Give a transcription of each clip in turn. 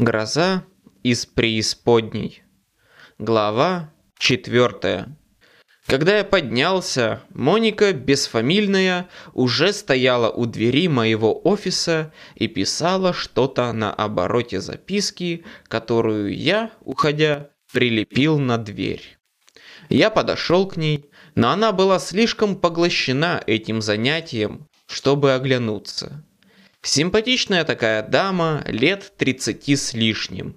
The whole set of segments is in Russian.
Гроза из преисподней. Глава четвертая. Когда я поднялся, Моника, бесфамильная, уже стояла у двери моего офиса и писала что-то на обороте записки, которую я, уходя, прилепил на дверь. Я подошел к ней, но она была слишком поглощена этим занятием, чтобы оглянуться. Симпатичная такая дама, лет 30 с лишним.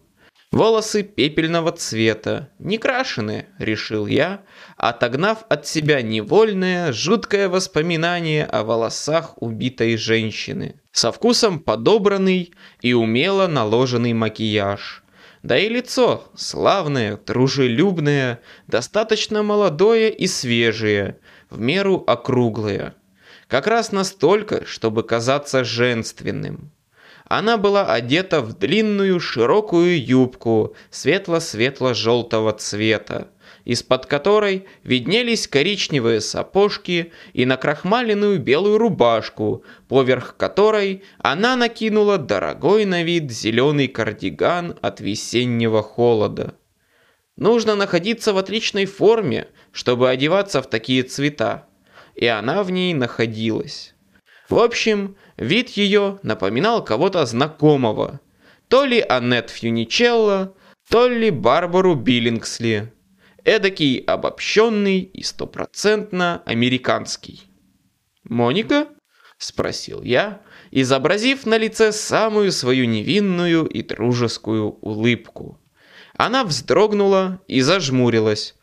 Волосы пепельного цвета, не крашеные, решил я, отогнав от себя невольное, жуткое воспоминание о волосах убитой женщины. Со вкусом подобранный и умело наложенный макияж. Да и лицо славное, дружелюбное, достаточно молодое и свежее, в меру округлое. Как раз настолько, чтобы казаться женственным. Она была одета в длинную широкую юбку светло-светло-желтого цвета, из-под которой виднелись коричневые сапожки и накрахмаленную белую рубашку, поверх которой она накинула дорогой на вид зеленый кардиган от весеннего холода. Нужно находиться в отличной форме, чтобы одеваться в такие цвета и она в ней находилась. В общем, вид ее напоминал кого-то знакомого. То ли Аннет Фьюничелло, то ли Барбару Биллингсли. Эдакий обобщенный и стопроцентно американский. «Моника?» – спросил я, изобразив на лице самую свою невинную и дружескую улыбку. Она вздрогнула и зажмурилась.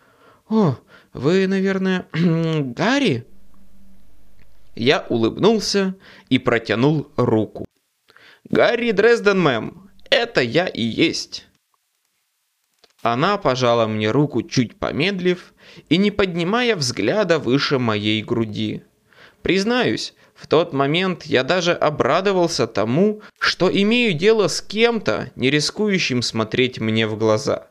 «О, вы, наверное, Гарри?» Я улыбнулся и протянул руку. «Гарри Дрезден, мэм, это я и есть!» Она пожала мне руку, чуть помедлив, и не поднимая взгляда выше моей груди. Признаюсь, в тот момент я даже обрадовался тому, что имею дело с кем-то, не рискующим смотреть мне в глаза.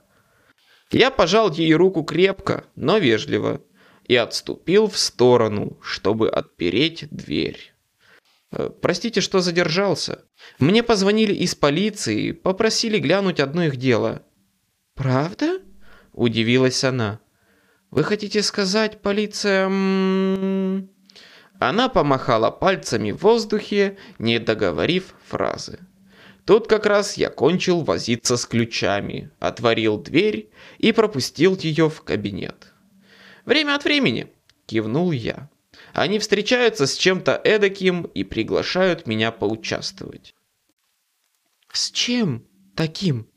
Я пожал ей руку крепко, но вежливо, и отступил в сторону, чтобы отпереть дверь. Э, «Простите, что задержался. Мне позвонили из полиции, попросили глянуть одно их дело». «Правда?» – удивилась она. «Вы хотите сказать, полиция...» Она помахала пальцами в воздухе, не договорив фразы. Тут как раз я кончил возиться с ключами, отворил дверь и пропустил ее в кабинет. Время от времени, кивнул я. Они встречаются с чем-то эдаким и приглашают меня поучаствовать. С чем таким?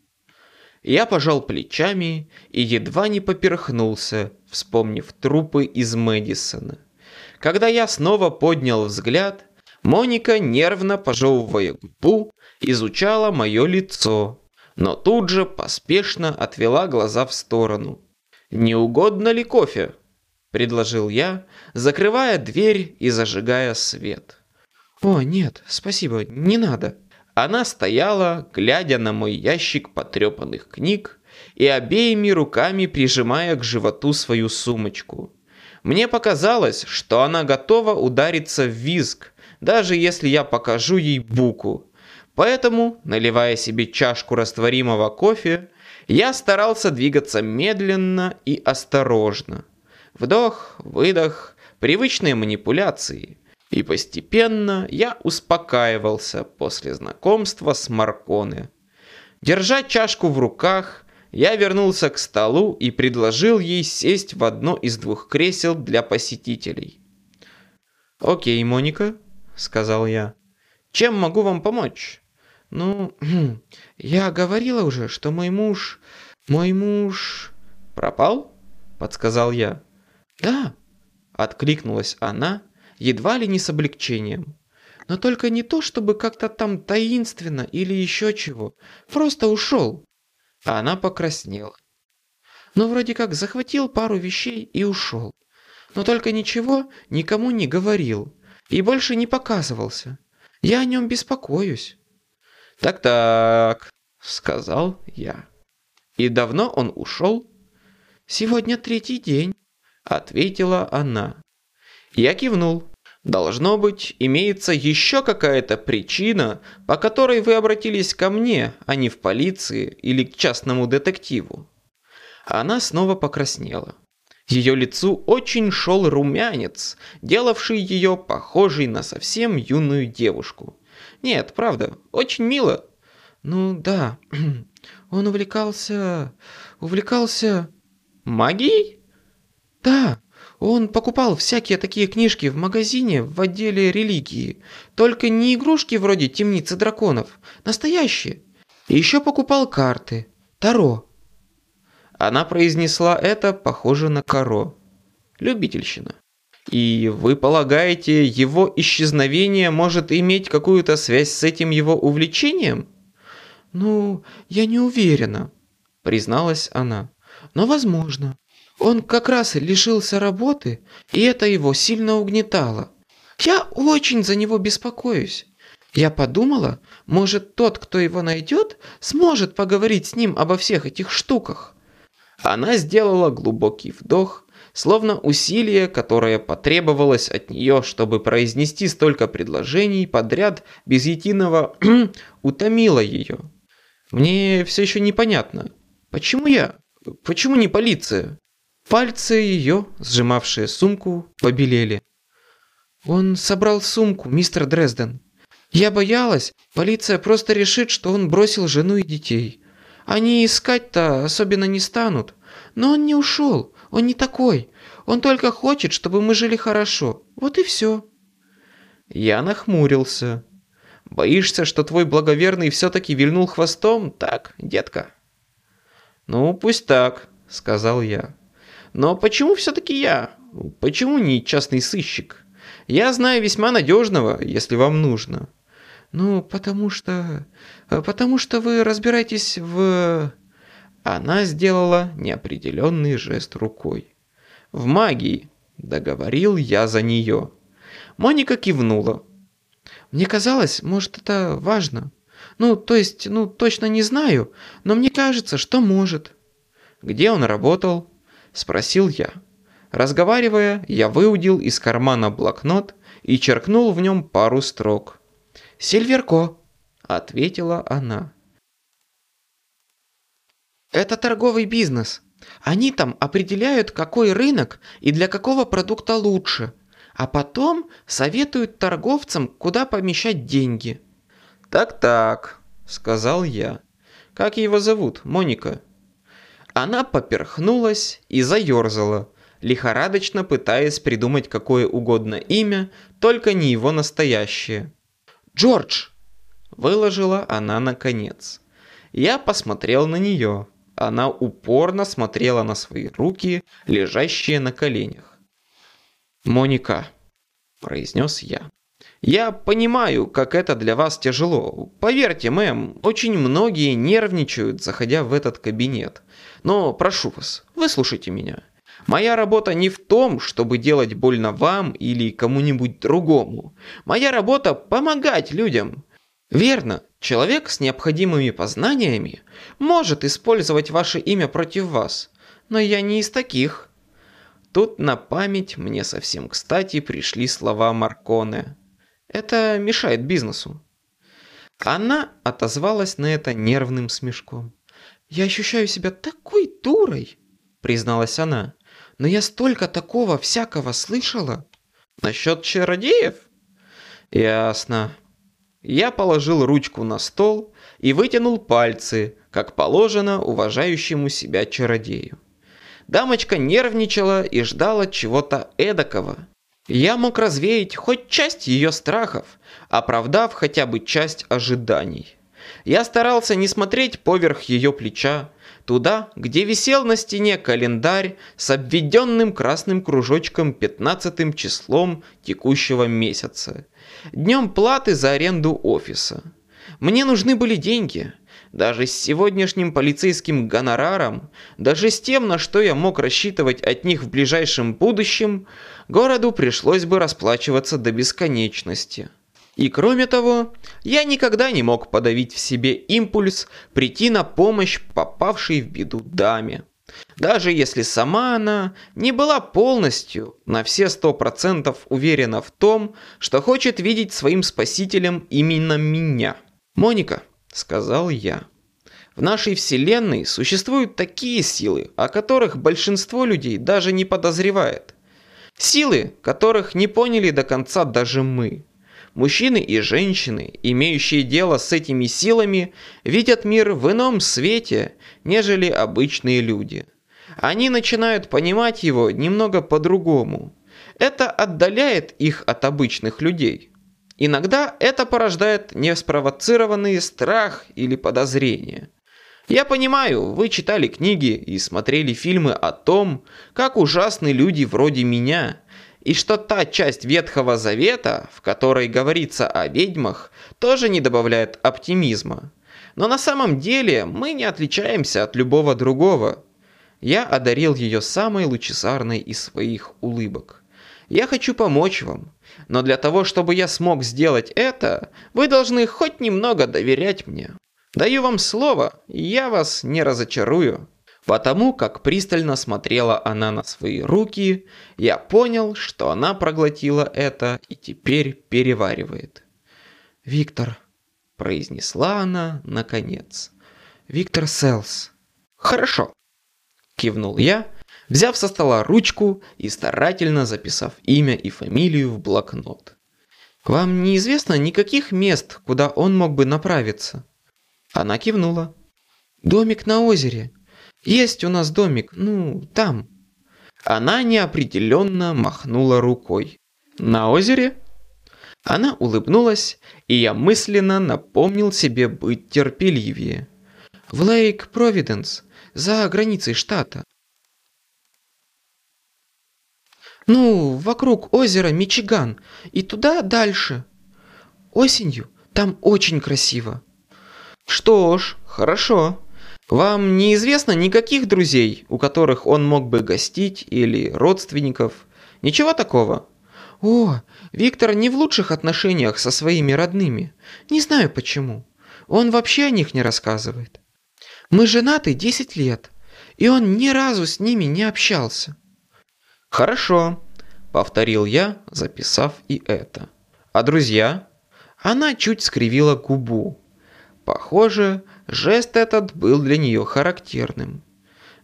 Я пожал плечами и едва не поперхнулся, вспомнив трупы из Мэдисона. Когда я снова поднял взгляд, Моника, нервно пожевывая губу, изучала мое лицо, но тут же поспешно отвела глаза в сторону. «Не угодно ли кофе?» Предложил я, закрывая дверь и зажигая свет. «О, нет, спасибо, не надо». Она стояла, глядя на мой ящик потрепанных книг и обеими руками прижимая к животу свою сумочку. Мне показалось, что она готова удариться в визг, даже если я покажу ей буку. Поэтому, наливая себе чашку растворимого кофе, я старался двигаться медленно и осторожно. Вдох, выдох, привычные манипуляции. И постепенно я успокаивался после знакомства с Марконе. Держа чашку в руках, я вернулся к столу и предложил ей сесть в одно из двух кресел для посетителей. «Окей, Моника», — сказал я. «Чем могу вам помочь?» «Ну, я говорила уже, что мой муж... Мой муж...» «Пропал?» — подсказал я. «Да», — откликнулась она, едва ли не с облегчением. «Но только не то, чтобы как-то там таинственно или еще чего. Просто ушел». Она покраснела. «Ну, вроде как захватил пару вещей и ушел. Но только ничего никому не говорил и больше не показывался. Я о нем беспокоюсь». «Так-так», — сказал я. «И давно он ушел?» «Сегодня третий день». — ответила она. Я кивнул. Должно быть, имеется еще какая-то причина, по которой вы обратились ко мне, а не в полиции или к частному детективу. Она снова покраснела. Ее лицу очень шел румянец, делавший ее похожей на совсем юную девушку. Нет, правда, очень мило. Ну да, он увлекался... увлекался... Магией? Да, он покупал всякие такие книжки в магазине в отделе религии. Только не игрушки вроде темницы драконов, настоящие. И еще покупал карты. Таро. Она произнесла это, похоже на коро. Любительщина. И вы полагаете, его исчезновение может иметь какую-то связь с этим его увлечением? Ну, я не уверена, призналась она. Но возможно. Он как раз лишился работы, и это его сильно угнетало. Я очень за него беспокоюсь. Я подумала, может тот, кто его найдет, сможет поговорить с ним обо всех этих штуках. Она сделала глубокий вдох, словно усилие, которое потребовалось от нее, чтобы произнести столько предложений подряд без единого утомило ее. Мне все еще непонятно, почему я? Почему не полиция? Пальцы ее, сжимавшие сумку, побелели. Он собрал сумку, мистер Дрезден. Я боялась, полиция просто решит, что он бросил жену и детей. Они искать-то особенно не станут. Но он не ушел, он не такой. Он только хочет, чтобы мы жили хорошо. Вот и все. Я нахмурился. Боишься, что твой благоверный все-таки вильнул хвостом, так, детка? Ну, пусть так, сказал я. Но почему все-таки я? Почему не частный сыщик? Я знаю весьма надежного, если вам нужно. Ну, потому что... Потому что вы разбираетесь в... Она сделала неопределенный жест рукой. В магии, договорил я за нее. Моника кивнула. Мне казалось, может, это важно. Ну, то есть, ну, точно не знаю, но мне кажется, что может. Где он работал? – спросил я. Разговаривая, я выудил из кармана блокнот и черкнул в нем пару строк. «Сильверко», – ответила она. «Это торговый бизнес. Они там определяют, какой рынок и для какого продукта лучше, а потом советуют торговцам, куда помещать деньги». «Так-так», – сказал я. «Как его зовут, Моника?» Она поперхнулась и заерзала, лихорадочно пытаясь придумать какое угодно имя, только не его настоящее. «Джордж!» – выложила она наконец. Я посмотрел на нее. Она упорно смотрела на свои руки, лежащие на коленях. «Моника», – произнес я. Я понимаю, как это для вас тяжело. Поверьте, мэм, очень многие нервничают, заходя в этот кабинет. Но прошу вас, выслушайте меня. Моя работа не в том, чтобы делать больно вам или кому-нибудь другому. Моя работа – помогать людям. Верно, человек с необходимыми познаниями может использовать ваше имя против вас, но я не из таких. Тут на память мне совсем кстати пришли слова Марконе – это мешает бизнесу. Она отозвалась на это нервным смешком. «Я ощущаю себя такой дурой», — призналась она. «Но я столько такого всякого слышала». «Насчет чародеев?» «Ясно». Я положил ручку на стол и вытянул пальцы, как положено уважающему себя чародею. Дамочка нервничала и ждала чего-то эдакого, я мог развеять хоть часть ее страхов, оправдав хотя бы часть ожиданий. Я старался не смотреть поверх ее плеча, туда, где висел на стене календарь с обведенным красным кружочком 15 числом текущего месяца, днем платы за аренду офиса. Мне нужны были деньги, даже с сегодняшним полицейским гонораром, даже с тем, на что я мог рассчитывать от них в ближайшем будущем, городу пришлось бы расплачиваться до бесконечности. И кроме того, я никогда не мог подавить в себе импульс прийти на помощь попавшей в беду даме. Даже если сама она не была полностью на все сто процентов уверена в том, что хочет видеть своим спасителем именно меня. «Моника», — сказал я, — «в нашей вселенной существуют такие силы, о которых большинство людей даже не подозревает. Силы, которых не поняли до конца даже мы. Мужчины и женщины, имеющие дело с этими силами, видят мир в ином свете, нежели обычные люди. Они начинают понимать его немного по-другому. Это отдаляет их от обычных людей. Иногда это порождает неспровоцированный страх или подозрение. Я понимаю, вы читали книги и смотрели фильмы о том, как ужасны люди вроде меня – и что та часть Ветхого Завета, в которой говорится о ведьмах, тоже не добавляет оптимизма. Но на самом деле мы не отличаемся от любого другого. Я одарил ее самой лучезарной из своих улыбок. Я хочу помочь вам, но для того, чтобы я смог сделать это, вы должны хоть немного доверять мне. Даю вам слово, я вас не разочарую. Потому как пристально смотрела она на свои руки, я понял, что она проглотила это и теперь переваривает. «Виктор», – произнесла она наконец. «Виктор Селс». «Хорошо», – кивнул я, взяв со стола ручку и старательно записав имя и фамилию в блокнот. «Вам неизвестно никаких мест, куда он мог бы направиться?» Она кивнула. «Домик на озере», есть у нас домик, ну, там. Она неопределенно махнула рукой. На озере? Она улыбнулась, и я мысленно напомнил себе быть терпеливее. В Лейк Провиденс, за границей штата. Ну, вокруг озера Мичиган, и туда дальше. Осенью там очень красиво. Что ж, хорошо. Вам неизвестно никаких друзей, у которых он мог бы гостить или родственников? Ничего такого? О, Виктор не в лучших отношениях со своими родными. Не знаю почему. Он вообще о них не рассказывает. Мы женаты 10 лет, и он ни разу с ними не общался. Хорошо, повторил я, записав и это. А друзья? Она чуть скривила губу. Похоже, Жест этот был для нее характерным.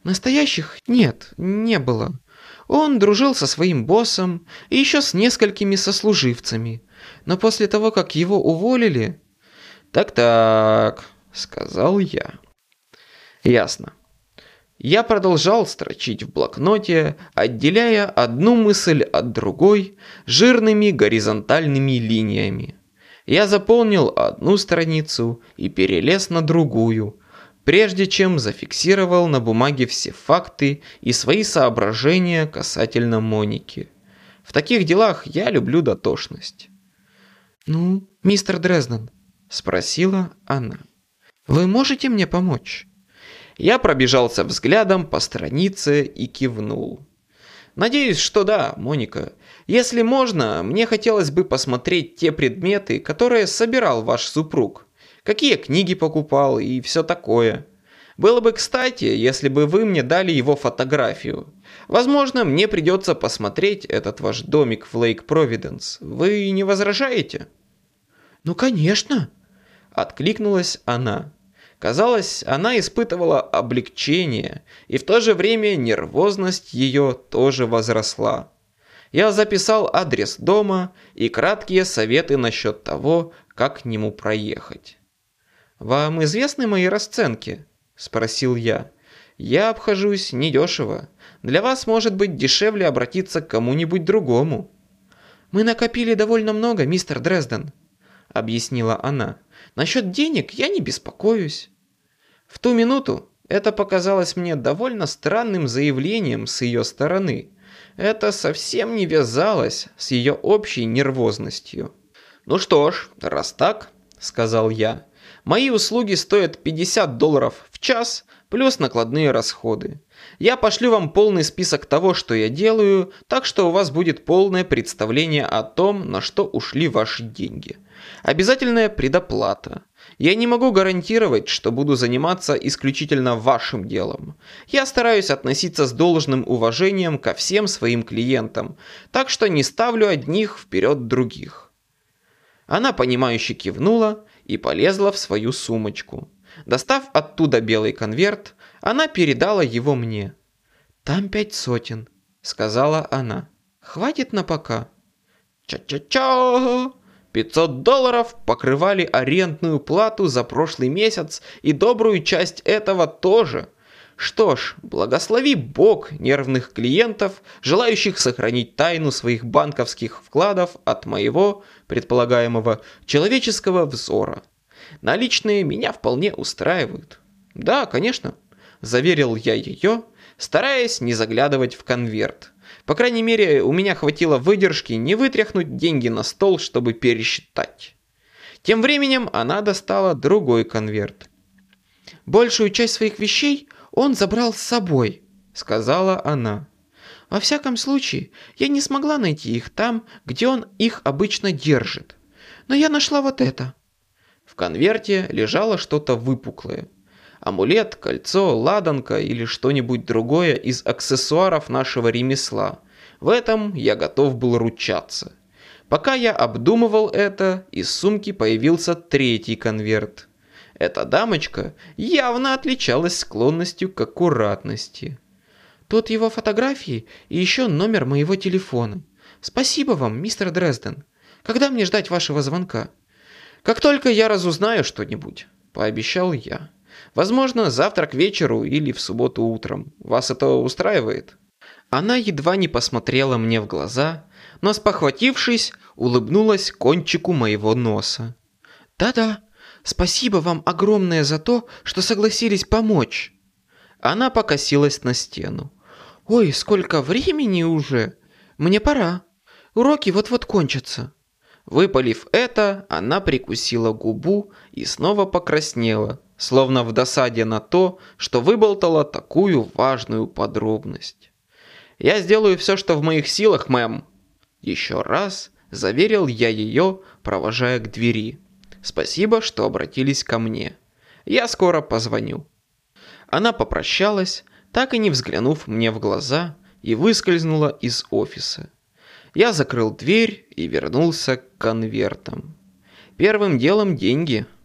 Настоящих нет, не было. Он дружил со своим боссом и еще с несколькими сослуживцами. Но после того, как его уволили... «Так-так», — сказал я. «Ясно». Я продолжал строчить в блокноте, отделяя одну мысль от другой жирными горизонтальными линиями. Я заполнил одну страницу и перелез на другую, прежде чем зафиксировал на бумаге все факты и свои соображения касательно Моники. В таких делах я люблю дотошность. «Ну, мистер Дрезден», – спросила она, – «вы можете мне помочь?» Я пробежался взглядом по странице и кивнул. «Надеюсь, что да, Моника. Если можно, мне хотелось бы посмотреть те предметы, которые собирал ваш супруг. Какие книги покупал и все такое. Было бы кстати, если бы вы мне дали его фотографию. Возможно, мне придется посмотреть этот ваш домик в Лейк Провиденс. Вы не возражаете? Ну, конечно, откликнулась она. Казалось, она испытывала облегчение, и в то же время нервозность ее тоже возросла я записал адрес дома и краткие советы насчет того, как к нему проехать. «Вам известны мои расценки?» – спросил я. «Я обхожусь недешево. Для вас может быть дешевле обратиться к кому-нибудь другому». «Мы накопили довольно много, мистер Дрезден», – объяснила она. «Насчет денег я не беспокоюсь». В ту минуту это показалось мне довольно странным заявлением с ее стороны – это совсем не вязалось с ее общей нервозностью. «Ну что ж, раз так», — сказал я, — «мои услуги стоят 50 долларов в час плюс накладные расходы. Я пошлю вам полный список того, что я делаю, так что у вас будет полное представление о том, на что ушли ваши деньги. Обязательная предоплата. Я не могу гарантировать, что буду заниматься исключительно вашим делом. Я стараюсь относиться с должным уважением ко всем своим клиентам, так что не ставлю одних вперед других. Она понимающе кивнула и полезла в свою сумочку. Достав оттуда белый конверт, она передала его мне. «Там пять сотен», — сказала она. «Хватит на пока». «Ча-ча-ча!» 500 долларов покрывали арендную плату за прошлый месяц и добрую часть этого тоже. Что ж, благослови Бог нервных клиентов, желающих сохранить тайну своих банковских вкладов от моего, предполагаемого, человеческого взора. Наличные меня вполне устраивают. Да, конечно, заверил я ее, стараясь не заглядывать в конверт. По крайней мере, у меня хватило выдержки не вытряхнуть деньги на стол, чтобы пересчитать. Тем временем она достала другой конверт. «Большую часть своих вещей он забрал с собой», — сказала она. «Во всяком случае, я не смогла найти их там, где он их обычно держит. Но я нашла вот это». В конверте лежало что-то выпуклое. Амулет, кольцо, ладанка или что-нибудь другое из аксессуаров нашего ремесла. В этом я готов был ручаться. Пока я обдумывал это, из сумки появился третий конверт. Эта дамочка явно отличалась склонностью к аккуратности. Тут его фотографии и еще номер моего телефона. Спасибо вам, мистер Дрезден. Когда мне ждать вашего звонка? Как только я разузнаю что-нибудь, пообещал я. Возможно, завтра к вечеру или в субботу утром. Вас это устраивает? Она едва не посмотрела мне в глаза, но спохватившись, улыбнулась кончику моего носа. «Да-да, спасибо вам огромное за то, что согласились помочь». Она покосилась на стену. «Ой, сколько времени уже! Мне пора. Уроки вот-вот кончатся». Выпалив это, она прикусила губу и снова покраснела, словно в досаде на то, что выболтала такую важную подробность. «Я сделаю все, что в моих силах, мэм!» Еще раз заверил я ее, провожая к двери. «Спасибо, что обратились ко мне. Я скоро позвоню». Она попрощалась, так и не взглянув мне в глаза, и выскользнула из офиса. Я закрыл дверь и вернулся к конвертам. Первым делом деньги –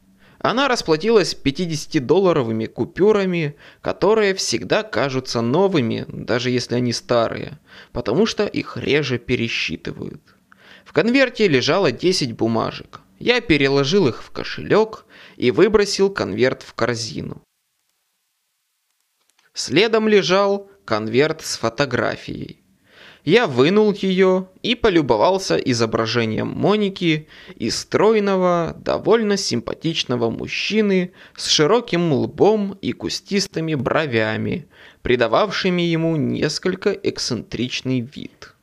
она расплатилась 50-долларовыми купюрами, которые всегда кажутся новыми, даже если они старые, потому что их реже пересчитывают. В конверте лежало 10 бумажек. Я переложил их в кошелек и выбросил конверт в корзину. Следом лежал конверт с фотографией. Я вынул ее и полюбовался изображением Моники и стройного, довольно симпатичного мужчины с широким лбом и кустистыми бровями, придававшими ему несколько эксцентричный вид.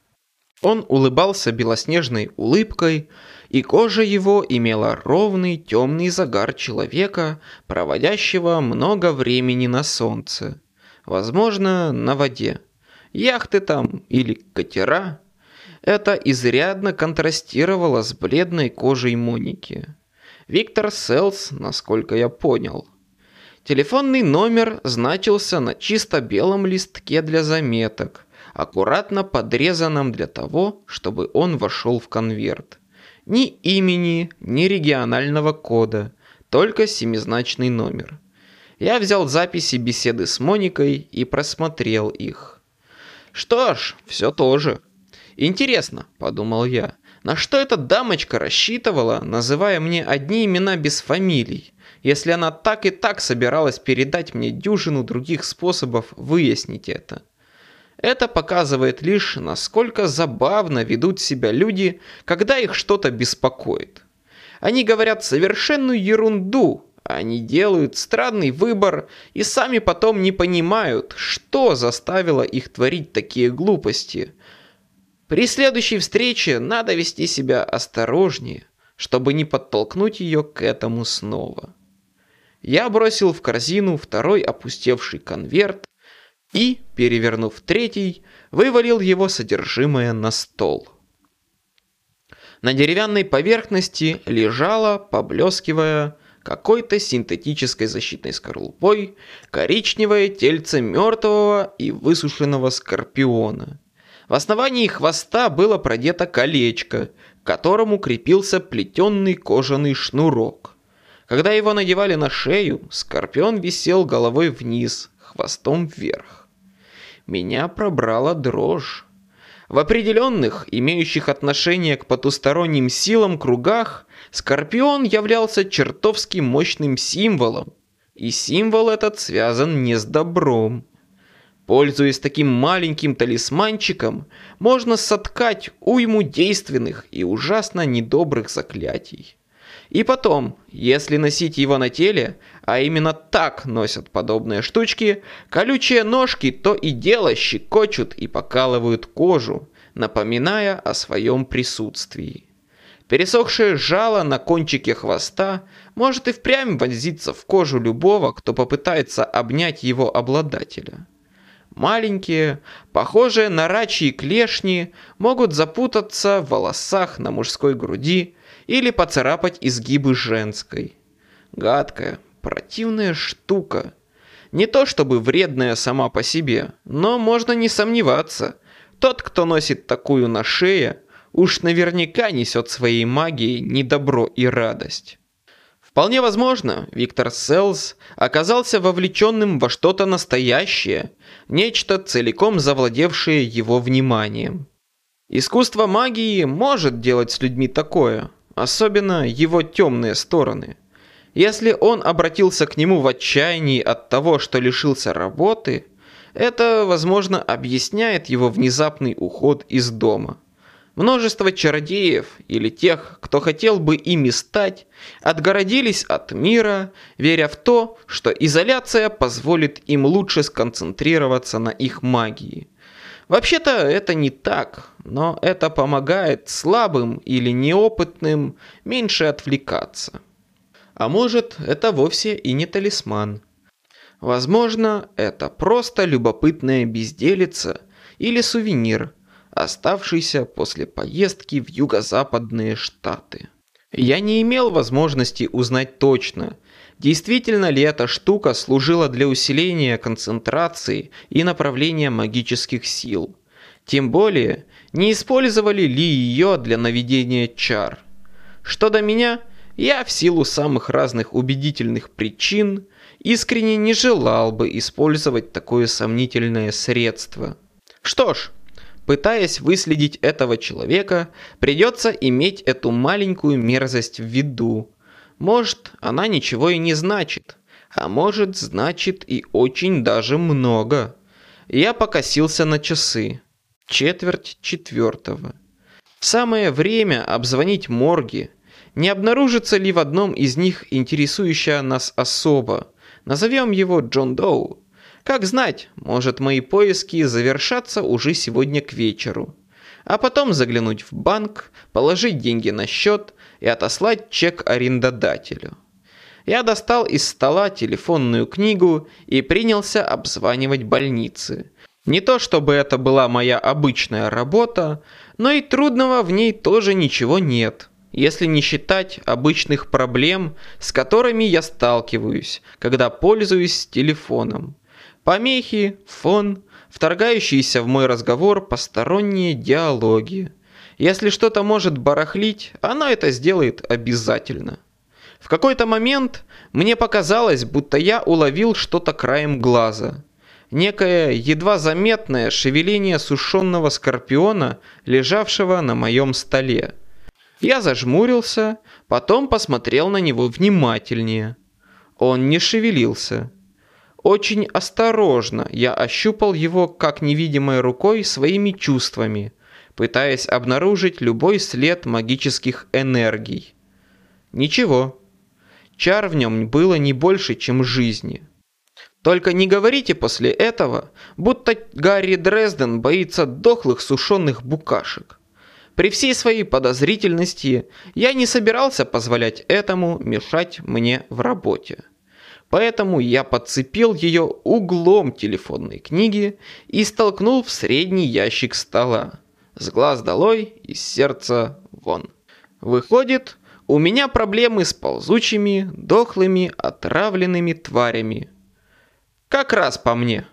Он улыбался белоснежной улыбкой, и кожа его имела ровный темный загар человека, проводящего много времени на солнце, возможно, на воде яхты там или катера. Это изрядно контрастировало с бледной кожей Моники. Виктор Селс, насколько я понял. Телефонный номер значился на чисто белом листке для заметок, аккуратно подрезанном для того, чтобы он вошел в конверт. Ни имени, ни регионального кода, только семизначный номер. Я взял записи беседы с Моникой и просмотрел их. Что ж, все тоже. Интересно, подумал я, на что эта дамочка рассчитывала, называя мне одни имена без фамилий, если она так и так собиралась передать мне дюжину других способов выяснить это. Это показывает лишь, насколько забавно ведут себя люди, когда их что-то беспокоит. Они говорят совершенную ерунду, они делают странный выбор и сами потом не понимают, что заставило их творить такие глупости. При следующей встрече надо вести себя осторожнее, чтобы не подтолкнуть ее к этому снова. Я бросил в корзину второй опустевший конверт и, перевернув третий, вывалил его содержимое на стол. На деревянной поверхности лежала, поблескивая, какой-то синтетической защитной скорлупой коричневое тельце мертвого и высушенного скорпиона. В основании хвоста было продето колечко, к которому крепился плетенный кожаный шнурок. Когда его надевали на шею, скорпион висел головой вниз, хвостом вверх. Меня пробрала дрожь. В определенных, имеющих отношение к потусторонним силам кругах, Скорпион являлся чертовски мощным символом, и символ этот связан не с добром. Пользуясь таким маленьким талисманчиком, можно соткать уйму действенных и ужасно недобрых заклятий. И потом, если носить его на теле, а именно так носят подобные штучки, колючие ножки то и дело щекочут и покалывают кожу, напоминая о своем присутствии. Пересохшее жало на кончике хвоста может и впрямь вонзиться в кожу любого, кто попытается обнять его обладателя. Маленькие, похожие на рачьи клешни, могут запутаться в волосах на мужской груди или поцарапать изгибы женской. Гадкая, противная штука. Не то чтобы вредная сама по себе, но можно не сомневаться. Тот, кто носит такую на шее, уж наверняка несет своей магией недобро и радость. Вполне возможно, Виктор Селс оказался вовлеченным во что-то настоящее, нечто целиком завладевшее его вниманием. Искусство магии может делать с людьми такое, особенно его темные стороны. Если он обратился к нему в отчаянии от того, что лишился работы, это, возможно, объясняет его внезапный уход из дома. Множество чародеев или тех, кто хотел бы ими стать, отгородились от мира, веря в то, что изоляция позволит им лучше сконцентрироваться на их магии. Вообще-то это не так, но это помогает слабым или неопытным меньше отвлекаться. А может, это вовсе и не талисман. Возможно, это просто любопытная безделица или сувенир – оставшийся после поездки в юго-западные штаты. Я не имел возможности узнать точно, действительно ли эта штука служила для усиления концентрации и направления магических сил. Тем более, не использовали ли ее для наведения чар. Что до меня, я в силу самых разных убедительных причин искренне не желал бы использовать такое сомнительное средство. Что ж, Пытаясь выследить этого человека, придется иметь эту маленькую мерзость в виду. Может, она ничего и не значит, а может, значит и очень даже много. Я покосился на часы. Четверть четвертого. Самое время обзвонить морги. Не обнаружится ли в одном из них интересующая нас особа? Назовем его Джон Доу. Как знать, может мои поиски завершатся уже сегодня к вечеру. А потом заглянуть в банк, положить деньги на счет и отослать чек арендодателю. Я достал из стола телефонную книгу и принялся обзванивать больницы. Не то чтобы это была моя обычная работа, но и трудного в ней тоже ничего нет, если не считать обычных проблем, с которыми я сталкиваюсь, когда пользуюсь телефоном. Помехи, фон, вторгающиеся в мой разговор посторонние диалоги. Если что-то может барахлить, она это сделает обязательно. В какой-то момент мне показалось, будто я уловил что-то краем глаза. Некое едва заметное шевеление сушеного скорпиона, лежавшего на моем столе. Я зажмурился, потом посмотрел на него внимательнее. Он не шевелился. Очень осторожно я ощупал его как невидимой рукой своими чувствами, пытаясь обнаружить любой след магических энергий. Ничего. Чар в нем было не больше, чем жизни. Только не говорите после этого, будто Гарри Дрезден боится дохлых сушеных букашек. При всей своей подозрительности я не собирался позволять этому мешать мне в работе. Поэтому я подцепил ее углом телефонной книги и столкнул в средний ящик стола. С глаз долой, из сердца вон. Выходит, У меня проблемы с ползучими, дохлыми, отравленными тварями. Как раз по мне.